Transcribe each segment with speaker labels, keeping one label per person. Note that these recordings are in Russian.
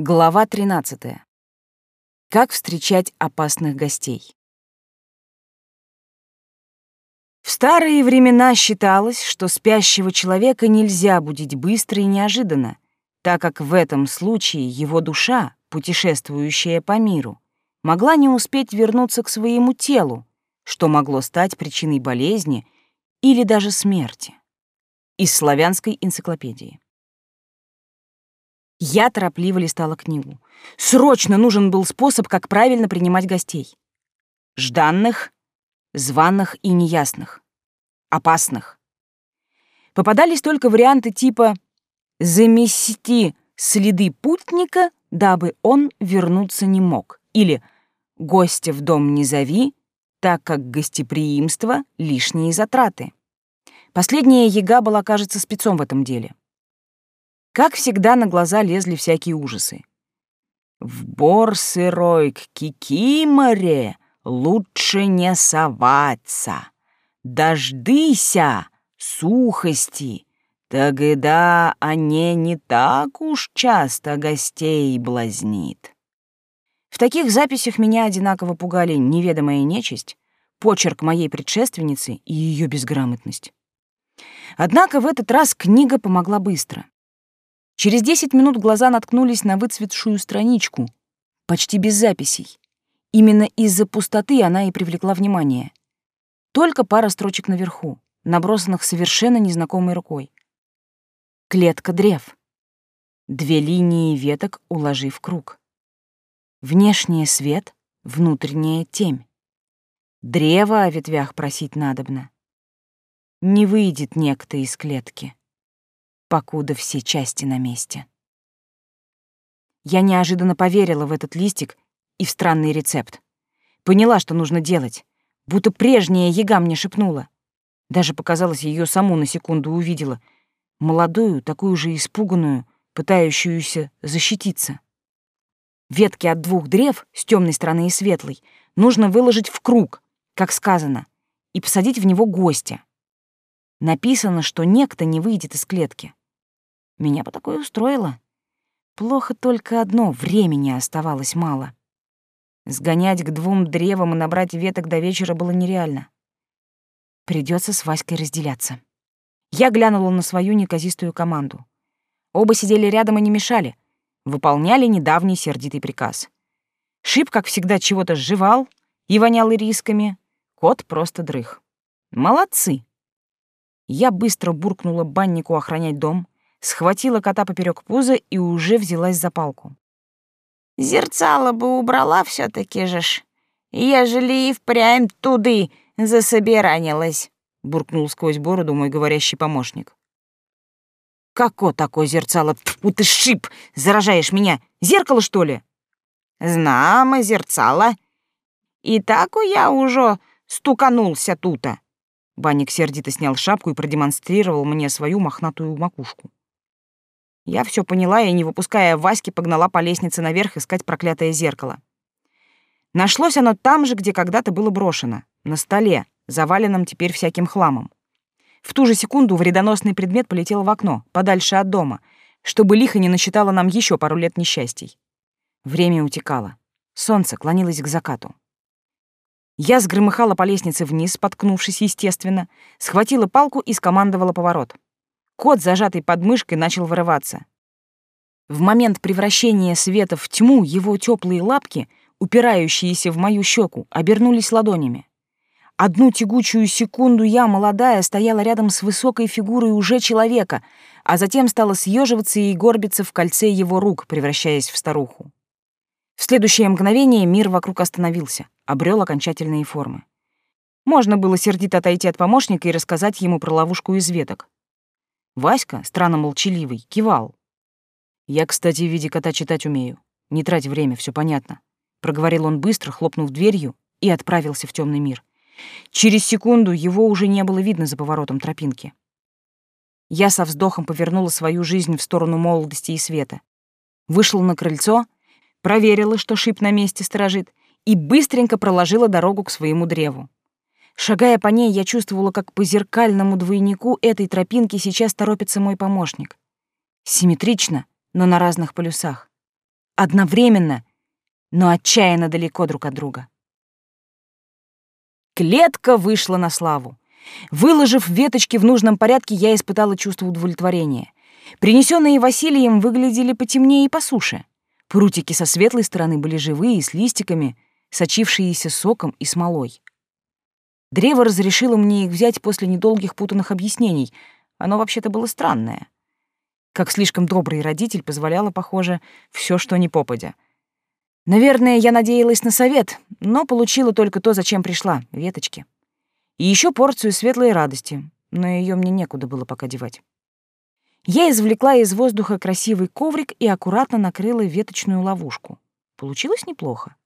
Speaker 1: Глава 13. Как встречать опасных гостей. В старые времена считалось, что спящего человека нельзя будить быстро и неожиданно, так как в этом случае его душа, путешествующая по миру, могла не успеть вернуться к своему телу, что могло стать причиной болезни или даже смерти. Из славянской энциклопедии. Я торопливо листала книгу. Срочно нужен был способ, как правильно принимать гостей. Жданных, званых и неясных. Опасных. Попадались только варианты типа «замести следы путника, дабы он вернуться не мог» или «гостя в дом не зови, так как гостеприимство — лишние затраты». Последняя яга была, кажется, спецом в этом деле. Как всегда, на глаза лезли всякие ужасы. В бор сырой к кикиморе лучше не соваться. Дождыся сухости, тогда они не так уж часто гостей блазнит. В таких записях меня одинаково пугали неведомая нечисть, почерк моей предшественницы и ее безграмотность. Однако в этот раз книга помогла быстро. Через десять минут глаза наткнулись на выцветшую страничку, почти без записей. Именно из-за пустоты она и привлекла внимание. Только пара строчек наверху, набросанных совершенно незнакомой рукой. Клетка древ. Две линии веток уложив в круг. Внешний свет, внутренняя темь. Древо о ветвях просить надобно. Не выйдет некто из клетки покуда все части на месте. Я неожиданно поверила в этот листик и в странный рецепт. Поняла, что нужно делать, будто прежняя яга мне шепнула. Даже показалось, ее саму на секунду увидела. Молодую, такую же испуганную, пытающуюся защититься. Ветки от двух древ, с темной стороны и светлой, нужно выложить в круг, как сказано, и посадить в него гостя. Написано, что некто не выйдет из клетки. Меня бы такое устроило. Плохо только одно — времени оставалось мало. Сгонять к двум древам и набрать веток до вечера было нереально. Придется с Васькой разделяться. Я глянула на свою неказистую команду. Оба сидели рядом и не мешали. Выполняли недавний сердитый приказ. Шип, как всегда, чего-то сживал и вонял ирисками. Кот просто дрых. Молодцы. Я быстро буркнула баннику охранять дом, схватила кота поперек пуза и уже взялась за палку.
Speaker 2: «Зерцало бы убрала все таки же ж, ежели и впрямь туды засобиранилась», — буркнул сквозь бороду мой говорящий помощник.
Speaker 1: «Како такое зерцало? Тьфу ты шип! Заражаешь меня! Зеркало, что ли?»
Speaker 2: «Знамо, зерцало. И так у я уже стуканулся тута».
Speaker 1: Банник сердито снял шапку и продемонстрировал мне свою мохнатую макушку. Я все поняла и, не выпуская Васьки, погнала по лестнице наверх искать проклятое зеркало. Нашлось оно там же, где когда-то было брошено, на столе, заваленном теперь всяким хламом. В ту же секунду вредоносный предмет полетел в окно, подальше от дома, чтобы лихо не насчитало нам еще пару лет несчастий. Время утекало. Солнце клонилось к закату. Я сгромыхала по лестнице вниз, споткнувшись, естественно, схватила палку и скомандовала поворот. Кот, зажатый под мышкой, начал вырываться. В момент превращения света в тьму его теплые лапки, упирающиеся в мою щеку, обернулись ладонями. Одну тягучую секунду я, молодая, стояла рядом с высокой фигурой уже человека, а затем стала съеживаться и горбиться в кольце его рук, превращаясь в старуху. В следующее мгновение мир вокруг остановился, обрел окончательные формы. Можно было сердито отойти от помощника и рассказать ему про ловушку из веток. Васька, странно молчаливый, кивал. «Я, кстати, в виде кота читать умею. Не трать время, все понятно», — проговорил он быстро, хлопнув дверью, и отправился в темный мир. Через секунду его уже не было видно за поворотом тропинки. Я со вздохом повернула свою жизнь в сторону молодости и света. Вышла на крыльцо, проверила, что шип на месте сторожит, и быстренько проложила дорогу к своему древу. Шагая по ней, я чувствовала, как по зеркальному двойнику этой тропинки сейчас торопится мой помощник. Симметрично, но на разных полюсах. одновременно, но отчаянно далеко друг от друга. Клетка вышла на славу. Выложив веточки в нужном порядке, я испытала чувство удовлетворения. Принесенные Василием выглядели потемнее и по суше. Прутики со светлой стороны были живые, с листиками, сочившиеся соком и смолой. Древо разрешило мне их взять после недолгих путанных объяснений. Оно вообще-то было странное. Как слишком добрый родитель позволяло, похоже, все, что не попадя. Наверное, я надеялась на совет, но получила только то, зачем пришла — веточки. И еще порцию светлой радости, но ее мне некуда было пока девать. Я извлекла из воздуха красивый коврик и аккуратно накрыла веточную ловушку. Получилось неплохо.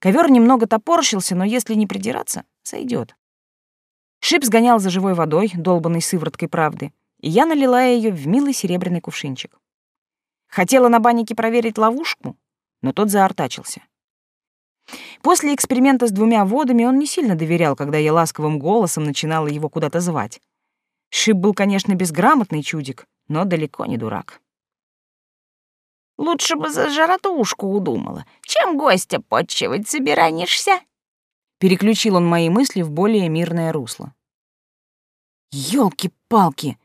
Speaker 1: Ковер немного топорщился, но если не придираться, сойдет. Шип сгонял за живой водой, долбанной сывороткой правды, и я налила ее в милый серебряный кувшинчик. Хотела на баннике проверить ловушку, но тот заортачился. После эксперимента с двумя водами он не сильно доверял, когда я ласковым голосом начинала его куда-то звать. Шип был, конечно, безграмотный чудик, но далеко не дурак.
Speaker 2: Лучше бы за жаротушку удумала. Чем гостя подчивать собираешься?»
Speaker 1: Переключил он мои мысли в более мирное русло. «Ёлки-палки!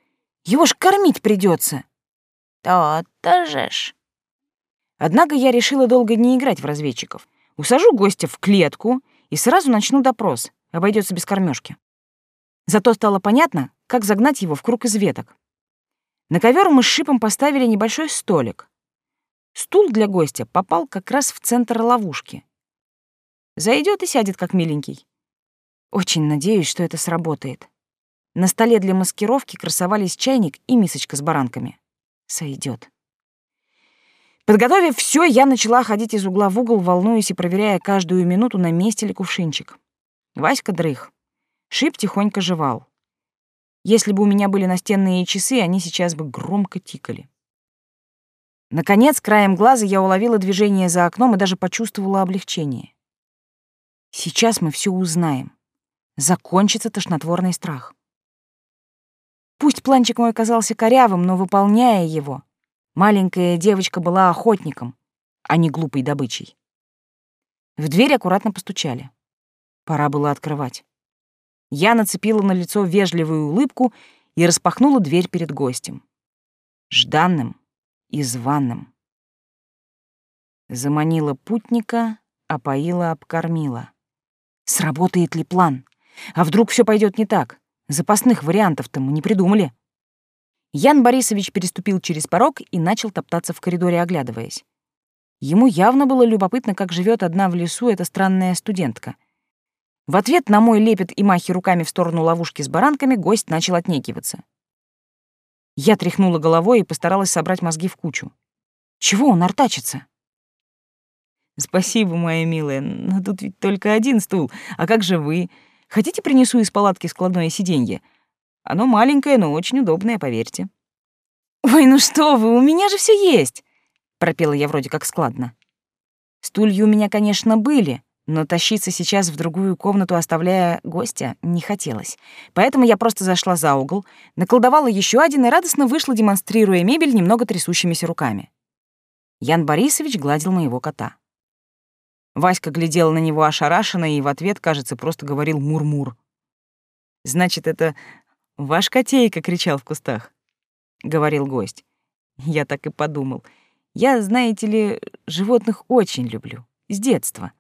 Speaker 1: Его ж кормить придется.
Speaker 2: «То-то же ж!»
Speaker 1: Однако я решила долго не играть в разведчиков. Усажу гостя в клетку и сразу начну допрос. Обойдется без кормежки. Зато стало понятно, как загнать его в круг из веток. На ковер мы с шипом поставили небольшой столик. Стул для гостя попал как раз в центр ловушки. Зайдет и сядет, как миленький. Очень надеюсь, что это сработает. На столе для маскировки красовались чайник и мисочка с баранками. Сойдет. Подготовив все, я начала ходить из угла в угол, волнуясь и проверяя каждую минуту, на месте ли кувшинчик. Васька дрых. Шип тихонько жевал. Если бы у меня были настенные часы, они сейчас бы громко тикали. Наконец, краем глаза я уловила движение за окном и даже почувствовала облегчение. Сейчас мы все узнаем. Закончится тошнотворный страх. Пусть планчик мой казался корявым, но, выполняя его, маленькая девочка была охотником, а не глупой добычей. В дверь аккуратно постучали. Пора было открывать. Я нацепила на лицо вежливую улыбку и распахнула дверь перед гостем. Жданным, и званым. Заманила путника, опоила, обкормила. Сработает ли план? А вдруг все пойдет не так? Запасных вариантов-то мы не придумали. Ян Борисович переступил через порог и начал топтаться в коридоре, оглядываясь. Ему явно было любопытно, как живет одна в лесу эта странная студентка. В ответ на мой лепет и махи руками в сторону ловушки с баранками гость начал отнекиваться. Я тряхнула головой и постаралась собрать мозги в кучу. Чего он артачится? Спасибо, моя милая, но тут ведь только один стул. А как же вы? Хотите, принесу из палатки складное сиденье? Оно маленькое, но очень удобное, поверьте. Ой, ну что вы, у меня же все есть, пропела я вроде как складно. Стулья у меня, конечно, были, но тащиться сейчас в другую комнату, оставляя гостя, не хотелось. Поэтому я просто зашла за угол, наколдовала еще один и радостно вышла, демонстрируя мебель немного трясущимися руками. Ян Борисович гладил моего кота. Васька глядел на него ошарашенно и в ответ, кажется, просто говорил «мур-мур». «Значит, это ваш котейка кричал в кустах?» — говорил гость. Я так и подумал. Я, знаете ли, животных очень люблю. С детства.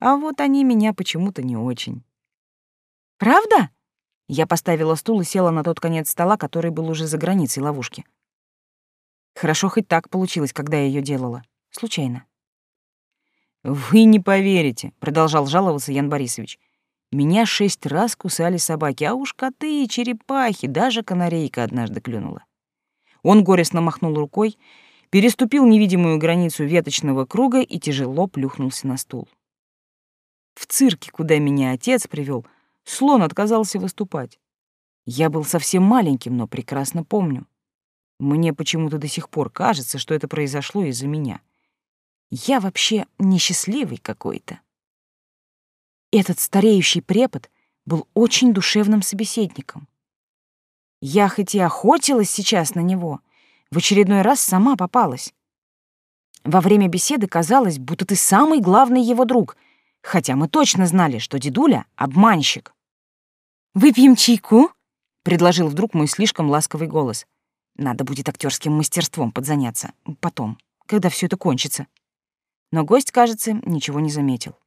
Speaker 1: А вот они меня почему-то не очень. «Правда?» Я поставила стул и села на тот конец стола, который был уже за границей ловушки. Хорошо хоть так получилось, когда я ее делала. Случайно. «Вы не поверите», — продолжал жаловаться Ян Борисович. «Меня шесть раз кусали собаки, а уж коты и черепахи, даже канарейка однажды клюнула». Он горестно махнул рукой, переступил невидимую границу веточного круга и тяжело плюхнулся на стул. В цирке, куда меня отец привел, слон отказался выступать. Я был совсем маленьким, но прекрасно помню. Мне почему-то до сих пор кажется, что это произошло из-за меня. Я вообще несчастливый какой-то. Этот стареющий препод был очень душевным собеседником. Я хоть и охотилась сейчас на него, в очередной раз сама попалась. Во время беседы казалось, будто ты самый главный его друг, хотя мы точно знали, что дедуля — обманщик. «Выпьем чайку?» — предложил вдруг мой слишком ласковый голос. Надо будет актерским мастерством подзаняться. Потом, когда все это кончится. Но гость, кажется, ничего не заметил.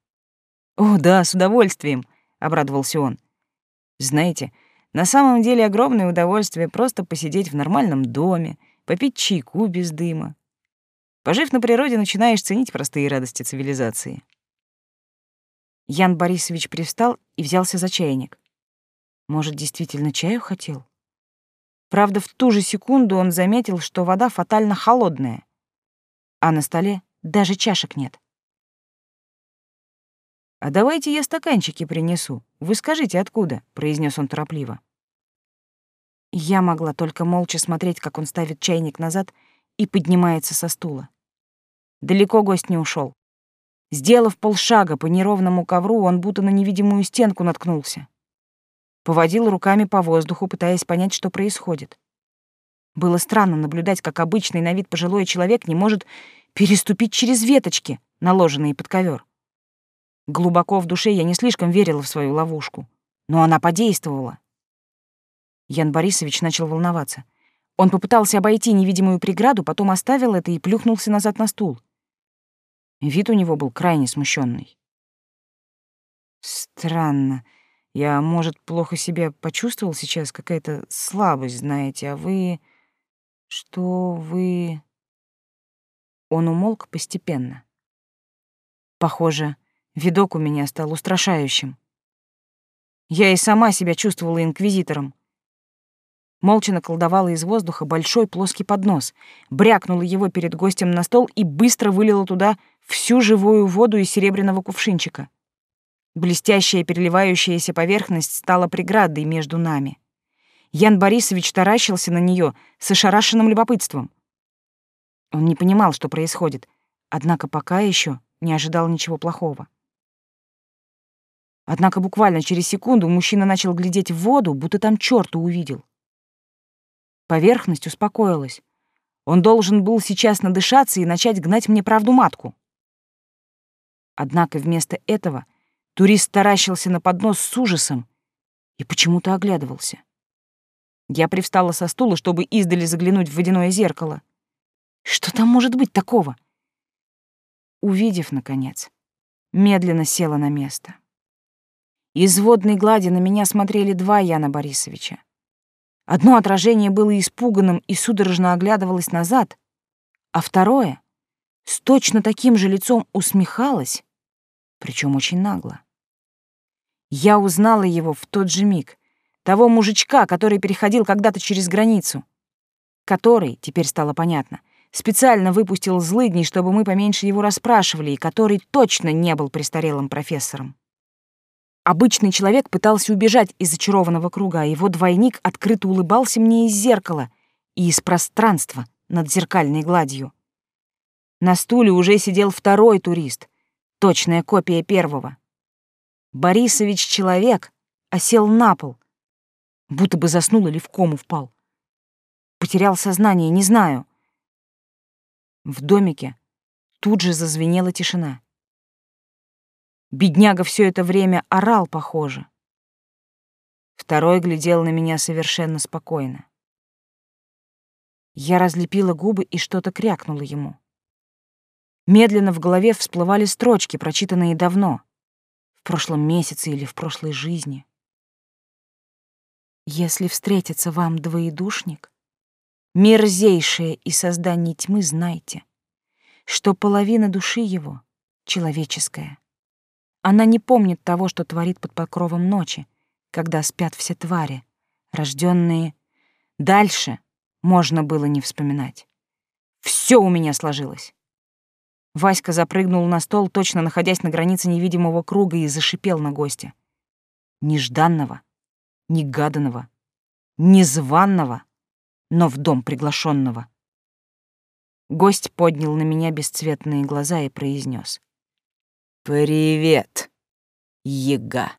Speaker 1: «О, да, с удовольствием», — обрадовался он. «Знаете, на самом деле огромное удовольствие просто посидеть в нормальном доме, попить чайку без дыма. Пожив на природе, начинаешь ценить простые радости цивилизации». Ян Борисович привстал и взялся за чайник. Может, действительно чаю хотел? Правда, в ту же секунду он заметил, что вода фатально холодная, а на столе даже чашек нет. «А давайте я стаканчики принесу. Вы скажите, откуда?» — произнес он торопливо. Я могла только молча смотреть, как он ставит чайник назад и поднимается со стула. Далеко гость не ушел. Сделав полшага по неровному ковру, он будто на невидимую стенку наткнулся поводил руками по воздуху, пытаясь понять, что происходит. Было странно наблюдать, как обычный на вид пожилой человек не может переступить через веточки, наложенные под ковер. Глубоко в душе я не слишком верила в свою ловушку, но она подействовала. Ян Борисович начал волноваться. Он попытался обойти невидимую преграду, потом оставил это и плюхнулся назад на стул. Вид у него был крайне смущенный. Странно. Я, может, плохо себя почувствовал сейчас, какая-то слабость, знаете, а вы... Что вы... Он умолк постепенно. Похоже, видок у меня стал устрашающим. Я и сама себя чувствовала инквизитором. Молча наколдовала из воздуха большой плоский поднос, брякнула его перед гостем на стол и быстро вылила туда всю живую воду из серебряного кувшинчика. Блестящая переливающаяся поверхность стала преградой между нами. Ян Борисович таращился на нее с ошарашенным любопытством. Он не понимал, что происходит, однако пока еще не ожидал ничего плохого. Однако буквально через секунду мужчина начал глядеть в воду, будто там чёрта увидел. Поверхность успокоилась. Он должен был сейчас надышаться и начать гнать мне правду матку. Однако вместо этого Турист таращился на поднос с ужасом и почему-то оглядывался. Я привстала со стула, чтобы издали заглянуть в водяное зеркало. Что там может быть такого? Увидев, наконец, медленно села на место. Из водной глади на меня смотрели два Яна Борисовича. Одно отражение было испуганным и судорожно оглядывалось назад, а второе с точно таким же лицом усмехалось, причем очень нагло. Я узнала его в тот же миг. Того мужичка, который переходил когда-то через границу. Который, теперь стало понятно, специально выпустил злыдней, чтобы мы поменьше его расспрашивали, и который точно не был престарелым профессором. Обычный человек пытался убежать из зачарованного круга, а его двойник открыто улыбался мне из зеркала и из пространства над зеркальной гладью. На стуле уже сидел второй турист, точная копия первого. Борисович человек, осел на пол. Будто бы заснул или в кому впал. Потерял сознание, не знаю. В домике тут же зазвенела тишина. Бедняга все это время орал, похоже. Второй глядел на меня совершенно спокойно. Я разлепила губы и что-то крякнула ему. Медленно в голове всплывали строчки, прочитанные давно — прошлом месяце или в прошлой жизни. Если встретится вам двоедушник, мерзейшее и создание тьмы, знайте, что половина души его — человеческая. Она не помнит того, что творит под покровом ночи, когда спят все твари, рожденные. Дальше можно было не вспоминать. Все у меня сложилось. Васька запрыгнул на стол, точно находясь на границе невидимого круга, и зашипел на гостя. Нежданного, негаданного, незваного, но в дом приглашенного. Гость поднял на меня бесцветные глаза и произнес: «Привет, Ега!»